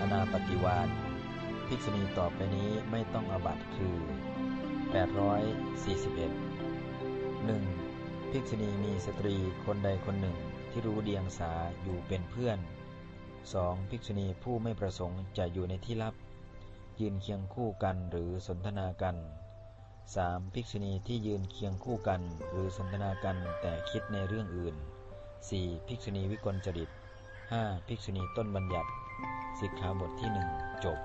อนาปฏิวาสภิกษุณีต่อไปนี้ไม่ต้องอบัตคือ 841 1. ภิกษุณีมีสตรีคนใดคนหนึ่งที่รู้เดียงสาอยู่เป็นเพื่อน 2. ภิกษุณีผู้ไม่ประสงค์จะอยู่ในที่ลับ ยืนเคียงคู่กันหรือสนทนากัน 3. ภิกษุณีที่ยืนเคียงคู่กันหรือสนทนากันแต่คิดในเรื่องอื่น 4. ภิกษุณีวิกลจริต 5. ภิกษุณีต้นบัญญัติ สิกขาบทที่ 1 จบ